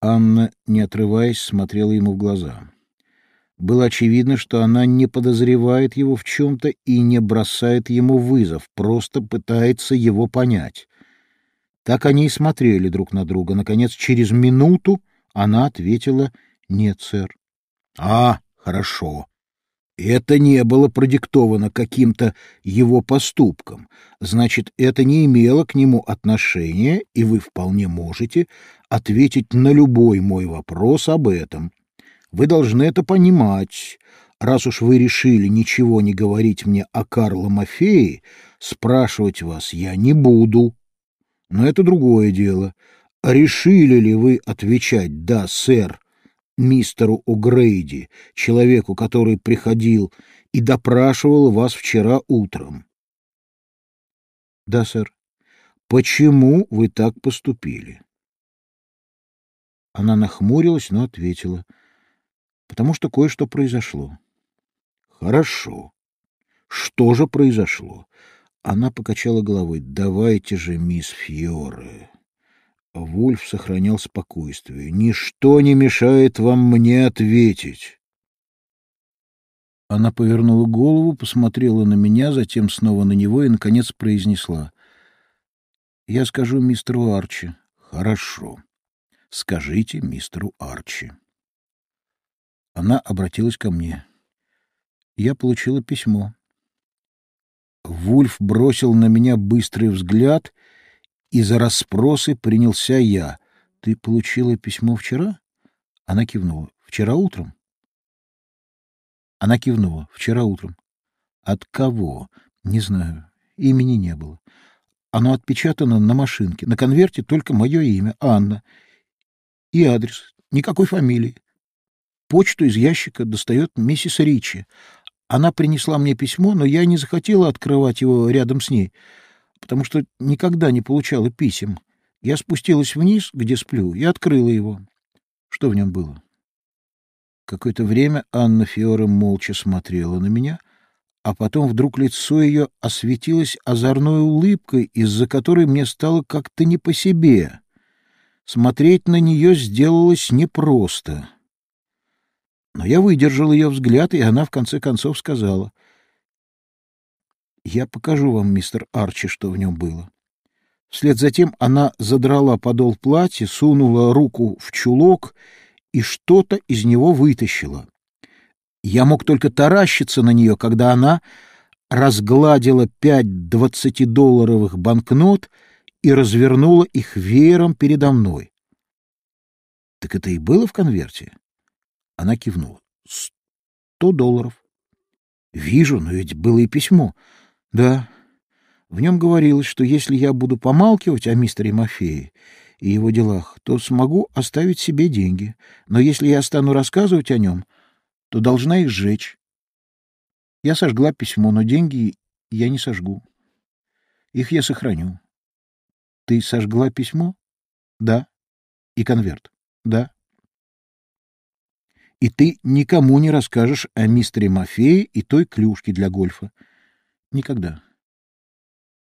Анна, не отрываясь, смотрела ему в глаза. Было очевидно, что она не подозревает его в чем-то и не бросает ему вызов, просто пытается его понять. Так они и смотрели друг на друга. Наконец, через минуту она ответила «Нет, сэр». «А, хорошо. Это не было продиктовано каким-то его поступком. Значит, это не имело к нему отношения, и вы вполне можете ответить на любой мой вопрос об этом. Вы должны это понимать. Раз уж вы решили ничего не говорить мне о Карло Мафее, спрашивать вас я не буду. Но это другое дело. Решили ли вы отвечать «да, сэр», мистеру О'Грейди, человеку, который приходил и допрашивал вас вчера утром? — Да, сэр. — Почему вы так поступили? Она нахмурилась, но ответила. — Потому что кое-что произошло. — Хорошо. Что же произошло? Она покачала головой. — Давайте же, мисс Фьоре. Вульф сохранял спокойствие. «Ничто не мешает вам мне ответить». Она повернула голову, посмотрела на меня, затем снова на него и, наконец, произнесла. «Я скажу мистеру Арчи». «Хорошо. Скажите мистеру Арчи». Она обратилась ко мне. Я получила письмо. Вульф бросил на меня быстрый взгляд — и за расспросы принялся я. — Ты получила письмо вчера? Она кивнула. — Вчера утром? Она кивнула. — Вчера утром. — От кого? — Не знаю. Имени не было. Оно отпечатано на машинке. На конверте только мое имя, Анна. И адрес. Никакой фамилии. Почту из ящика достает миссис Ричи. Она принесла мне письмо, но я не захотела открывать его рядом с ней потому что никогда не получала писем. Я спустилась вниз, где сплю, и открыла его. Что в нем было? Какое-то время Анна Фиора молча смотрела на меня, а потом вдруг лицо ее осветилось озорной улыбкой, из-за которой мне стало как-то не по себе. Смотреть на нее сделалось непросто. Но я выдержал ее взгляд, и она в конце концов сказала — я покажу вам, мистер Арчи, что в нем было. Вслед за тем она задрала подол платья, сунула руку в чулок и что-то из него вытащила. Я мог только таращиться на нее, когда она разгладила пять двадцатидолларовых банкнот и развернула их веером передо мной. — Так это и было в конверте? Она кивнула. — Сто долларов. — Вижу, но ведь было и письмо. Да. В нем говорилось, что если я буду помалкивать о мистере Мафее и его делах, то смогу оставить себе деньги. Но если я стану рассказывать о нем, то должна их сжечь. Я сожгла письмо, но деньги я не сожгу. Их я сохраню. Ты сожгла письмо? Да. И конверт? Да. И ты никому не расскажешь о мистере Мафее и той клюшке для гольфа? Никогда.